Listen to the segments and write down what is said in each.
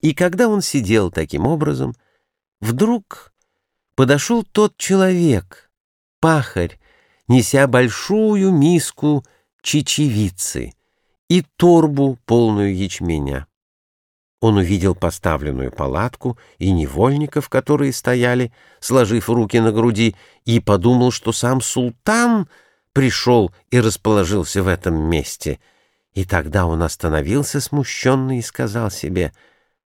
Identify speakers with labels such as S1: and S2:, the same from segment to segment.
S1: И когда он сидел таким образом, вдруг подошел тот человек, пахарь, неся большую миску чечевицы и торбу, полную ячменя. Он увидел поставленную палатку и невольников, которые стояли, сложив руки на груди, и подумал, что сам султан пришел и расположился в этом месте. И тогда он остановился смущенный и сказал себе —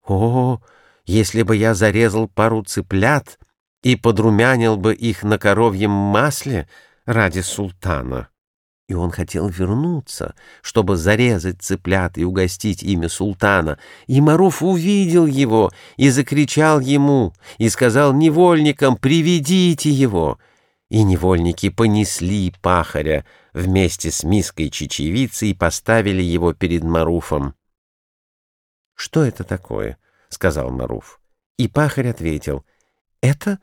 S1: о, если бы я зарезал пару цыплят и подрумянил бы их на коровьем масле ради султана. И он хотел вернуться, чтобы зарезать цыплят и угостить ими султана. И Маруф увидел его и закричал ему, и сказал невольникам «Приведите его!» И невольники понесли пахаря вместе с миской чечевицы и поставили его перед Маруфом. «Что это такое?» — сказал Маруф. И пахарь ответил. «Это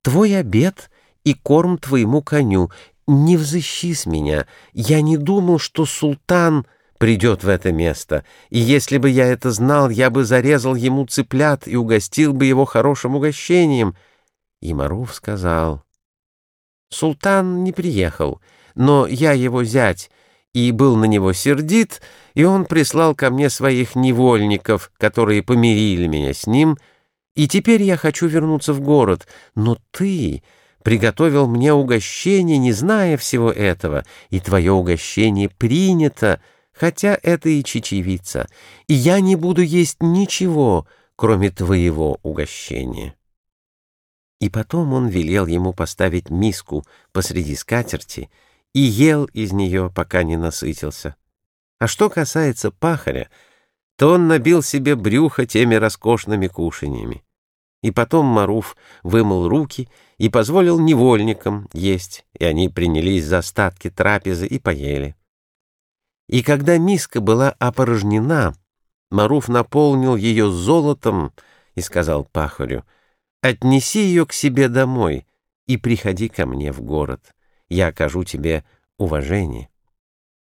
S1: твой обед и корм твоему коню. Не взыщи с меня. Я не думал, что султан придет в это место, и если бы я это знал, я бы зарезал ему цыплят и угостил бы его хорошим угощением». И Маруф сказал. «Султан не приехал, но я его зять» и был на него сердит, и он прислал ко мне своих невольников, которые помирили меня с ним, и теперь я хочу вернуться в город, но ты приготовил мне угощение, не зная всего этого, и твое угощение принято, хотя это и чечевица, и я не буду есть ничего, кроме твоего угощения». И потом он велел ему поставить миску посреди скатерти, и ел из нее, пока не насытился. А что касается пахаря, то он набил себе брюхо теми роскошными кушаньями. И потом Маруф вымыл руки и позволил невольникам есть, и они принялись за остатки трапезы и поели. И когда миска была опорожнена, Маруф наполнил ее золотом и сказал пахарю, «Отнеси ее к себе домой и приходи ко мне в город» я окажу тебе уважение».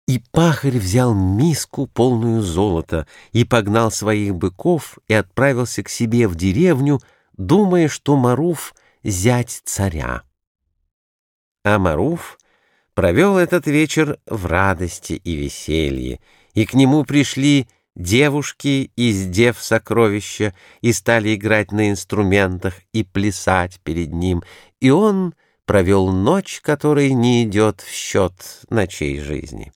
S1: И пахарь взял миску, полную золота, и погнал своих быков и отправился к себе в деревню, думая, что Маруф — зять царя. А Маруф провел этот вечер в радости и веселье, и к нему пришли девушки из дев сокровища и стали играть на инструментах и плясать перед ним, и он — провел ночь, которая не идет в счет ночей жизни.